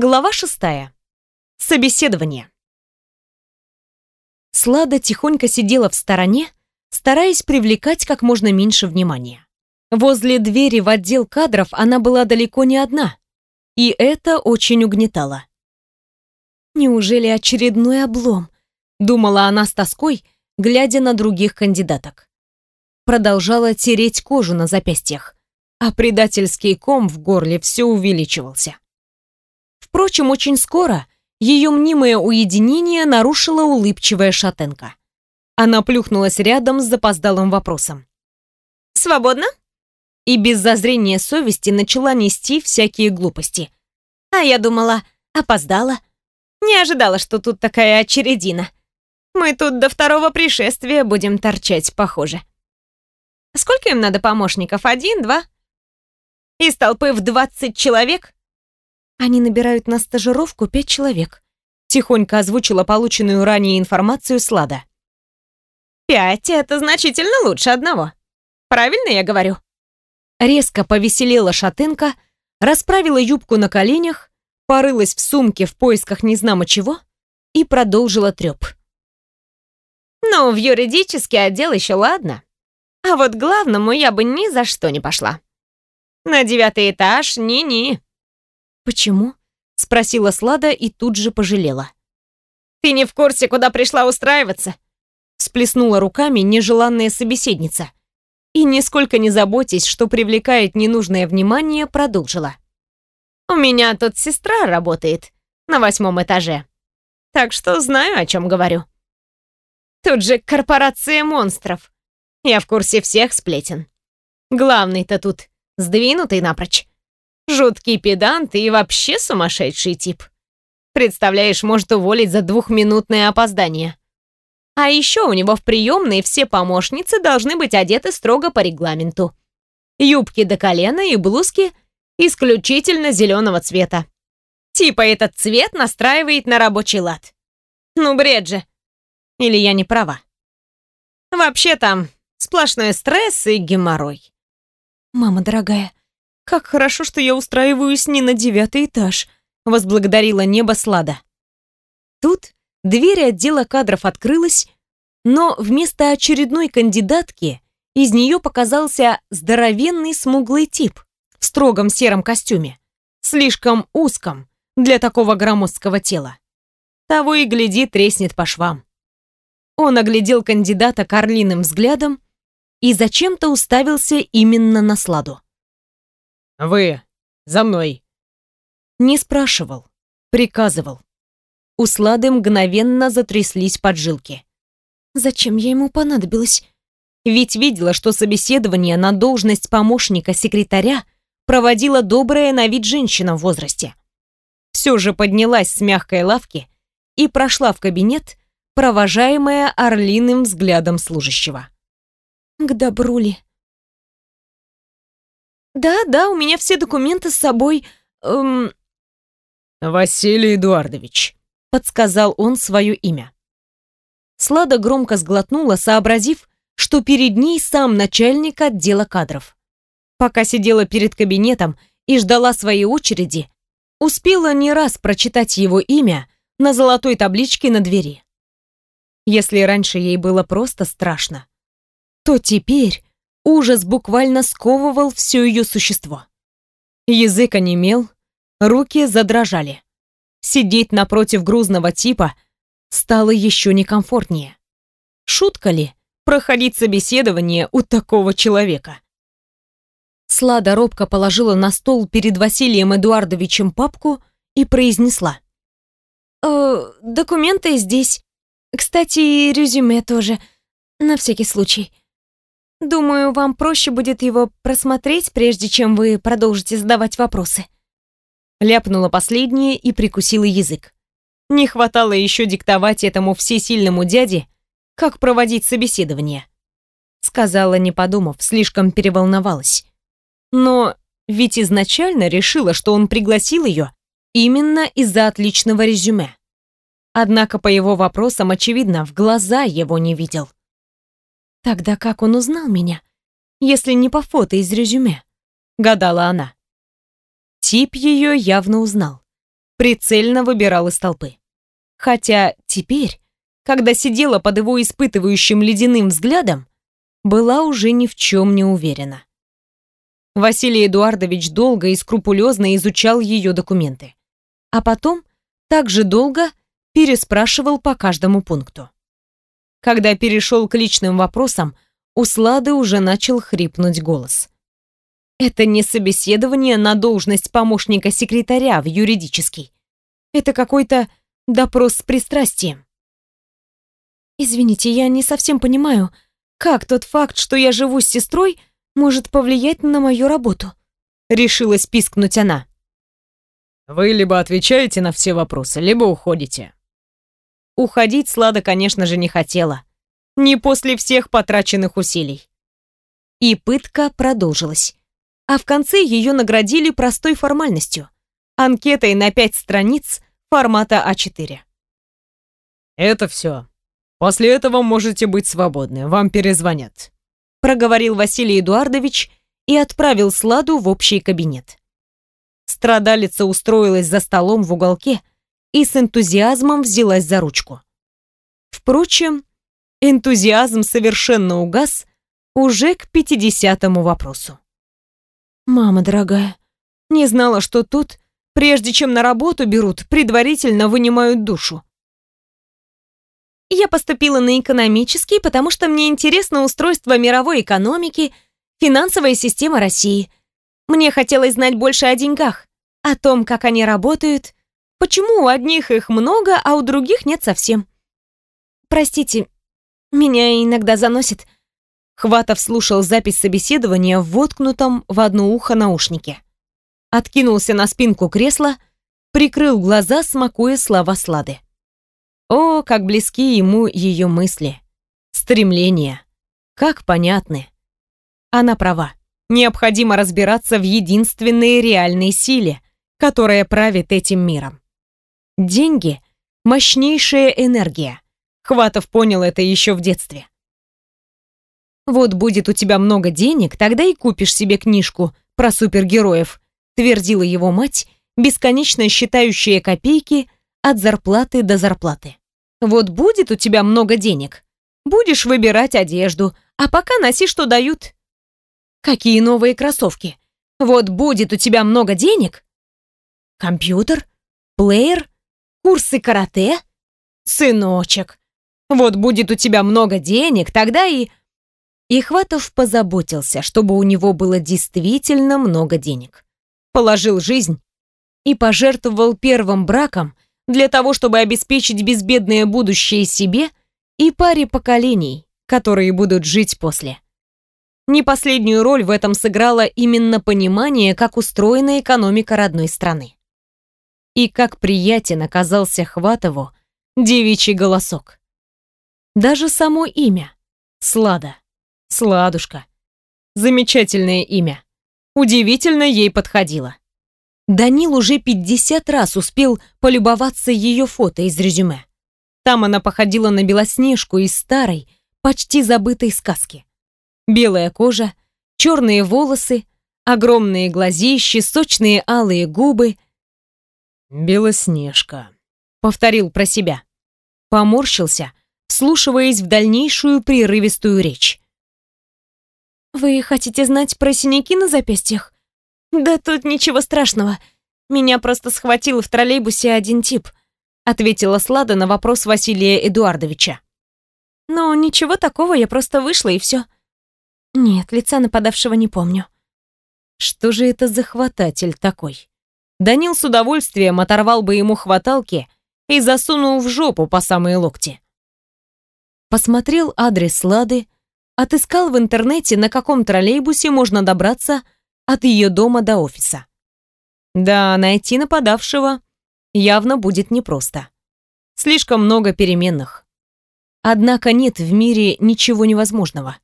Глава шестая. Собеседование. Слада тихонько сидела в стороне, стараясь привлекать как можно меньше внимания. Возле двери в отдел кадров она была далеко не одна, и это очень угнетало. «Неужели очередной облом?» — думала она с тоской, глядя на других кандидаток. Продолжала тереть кожу на запястьях, а предательский ком в горле все увеличивался. Впрочем, очень скоро ее мнимое уединение нарушила улыбчивая шатенка. Она плюхнулась рядом с запоздалым вопросом. «Свободно?» И без зазрения совести начала нести всякие глупости. «А я думала, опоздала. Не ожидала, что тут такая очередина. Мы тут до второго пришествия будем торчать, похоже. Сколько им надо помощников? Один, два? Из толпы в двадцать человек? Они набирают на стажировку пять человек. Тихонько озвучила полученную ранее информацию Слада. «Пять — это значительно лучше одного. Правильно я говорю?» Резко повеселела шатенка, расправила юбку на коленях, порылась в сумке в поисках незнамо чего и продолжила треп. «Ну, в юридический отдел еще ладно. А вот главному я бы ни за что не пошла. На девятый этаж ни-ни. «Почему?» — спросила Слада и тут же пожалела. «Ты не в курсе, куда пришла устраиваться?» Сплеснула руками нежеланная собеседница. И, нисколько не заботясь, что привлекает ненужное внимание, продолжила. «У меня тут сестра работает на восьмом этаже, так что знаю, о чем говорю. Тут же корпорация монстров. Я в курсе всех сплетен. Главный-то тут сдвинутый напрочь. Жуткий педант и вообще сумасшедший тип. Представляешь, может уволить за двухминутное опоздание. А еще у него в приемной все помощницы должны быть одеты строго по регламенту. Юбки до колена и блузки исключительно зеленого цвета. Типа этот цвет настраивает на рабочий лад. Ну, бред же. Или я не права? Вообще там сплошной стресс и геморрой. Мама дорогая, «Как хорошо, что я устраиваюсь не на девятый этаж», — возблагодарила небо Слада. Тут дверь отдела кадров открылась, но вместо очередной кандидатки из нее показался здоровенный смуглый тип в строгом сером костюме, слишком узком для такого громоздкого тела. Того и гляди, треснет по швам. Он оглядел кандидата карлиным взглядом и зачем-то уставился именно на Сладу. «Вы! За мной!» Не спрашивал, приказывал. У Слады мгновенно затряслись поджилки. Зачем я ему понадобилась? Ведь видела, что собеседование на должность помощника секретаря проводила добрая на вид женщина в возрасте. Все же поднялась с мягкой лавки и прошла в кабинет, провожаемая орлиным взглядом служащего. К добру ли? «Да, да, у меня все документы с собой. Эм...» «Василий Эдуардович», — подсказал он свое имя. Слада громко сглотнула, сообразив, что перед ней сам начальник отдела кадров. Пока сидела перед кабинетом и ждала своей очереди, успела не раз прочитать его имя на золотой табличке на двери. Если раньше ей было просто страшно, то теперь Ужас буквально сковывал все ее существо. Язык онемел, руки задрожали. Сидеть напротив грузного типа стало еще некомфортнее. Шутка ли проходить собеседование у такого человека? Слада робко положила на стол перед Василием Эдуардовичем папку и произнесла. «Э, «Документы здесь. Кстати, резюме тоже. На всякий случай. Думаю, вам проще будет его просмотреть, прежде чем вы продолжите задавать вопросы. Ляпнула последнее и прикусила язык. Не хватало еще диктовать этому всесильному дяде, как проводить собеседование. Сказала, не подумав, слишком переволновалась. Но ведь изначально решила, что он пригласил ее именно из-за отличного резюме. Однако по его вопросам, очевидно, в глаза его не видел. Тогда как он узнал меня, если не по фото из резюме? Гадала она. Тип ее явно узнал. прицельно выбирал из толпы. Хотя теперь, когда сидела под его испытывающим ледяным взглядом, была уже ни в чем не уверена. Василий Эдуардович долго и скрупулезно изучал ее документы. А потом также долго переспрашивал по каждому пункту. Когда перешел к личным вопросам, у Слады уже начал хрипнуть голос. Это не собеседование на должность помощника секретаря в юридический. Это какой-то допрос с пристрастием. Извините, я не совсем понимаю, как тот факт, что я живу с сестрой, может повлиять на мою работу. Решилась пискнуть она. Вы либо отвечаете на все вопросы, либо уходите. Уходить Слада, конечно же, не хотела. Не после всех потраченных усилий. И пытка продолжилась. А в конце ее наградили простой формальностью. Анкетой на пять страниц формата А4. Это все. После этого можете быть свободны, вам перезвонят. Проговорил Василий Эдуардович и отправил Сладу в общий кабинет. Страдалица устроилась за столом в уголке, и с энтузиазмом взялась за ручку. Впрочем, энтузиазм совершенно угас уже к пятидесятому вопросу. «Мама дорогая, не знала, что тут, прежде чем на работу берут, предварительно вынимают душу. Я поступила на экономический, потому что мне интересно устройство мировой экономики, финансовая система России. Мне хотелось знать больше о деньгах, о том, как они работают, Почему у одних их много, а у других нет совсем? Простите, меня иногда заносит. Хватов слушал запись собеседования в воткнутом в одно ухо наушнике. Откинулся на спинку кресла, прикрыл глаза, смакуя слова Слады. О, как близки ему ее мысли, стремления, как понятны. Она права. Необходимо разбираться в единственной реальной силе, которая правит этим миром. Деньги – мощнейшая энергия. Хватов понял это еще в детстве. «Вот будет у тебя много денег, тогда и купишь себе книжку про супергероев», твердила его мать, бесконечно считающая копейки от зарплаты до зарплаты. «Вот будет у тебя много денег, будешь выбирать одежду, а пока носи, что дают». «Какие новые кроссовки? Вот будет у тебя много денег?» «Компьютер? Плеер?» Курсы карате? Сыночек, вот будет у тебя много денег, тогда и... И Хватов позаботился, чтобы у него было действительно много денег. Положил жизнь и пожертвовал первым браком для того, чтобы обеспечить безбедное будущее себе и паре поколений, которые будут жить после. Не последнюю роль в этом сыграло именно понимание, как устроена экономика родной страны и как приятен оказался Хватову девичий голосок. Даже само имя — Слада, Сладушка. Замечательное имя. Удивительно ей подходило. Данил уже 50 раз успел полюбоваться ее фото из резюме. Там она походила на Белоснежку из старой, почти забытой сказки. Белая кожа, черные волосы, огромные глазищи, сочные алые губы — «Белоснежка», — повторил про себя. Поморщился, вслушиваясь в дальнейшую прерывистую речь. «Вы хотите знать про синяки на запястьях? Да тут ничего страшного. Меня просто схватил в троллейбусе один тип», — ответила Слада на вопрос Василия Эдуардовича. «Но ничего такого, я просто вышла и все. Нет, лица нападавшего не помню». «Что же это за хвататель такой?» Данил с удовольствием оторвал бы ему хваталки и засунул в жопу по самые локти. Посмотрел адрес Лады, отыскал в интернете, на каком троллейбусе можно добраться от ее дома до офиса. Да, найти нападавшего явно будет непросто. Слишком много переменных. Однако нет в мире ничего невозможного.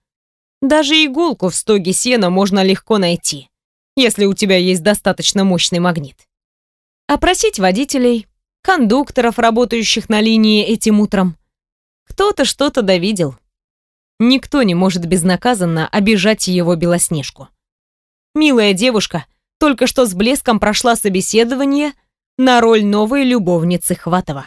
Даже иголку в стоге сена можно легко найти если у тебя есть достаточно мощный магнит. Опросить водителей, кондукторов, работающих на линии этим утром. Кто-то что-то довидел. Никто не может безнаказанно обижать его Белоснежку. Милая девушка только что с блеском прошла собеседование, на роль новой любовницы Хватова.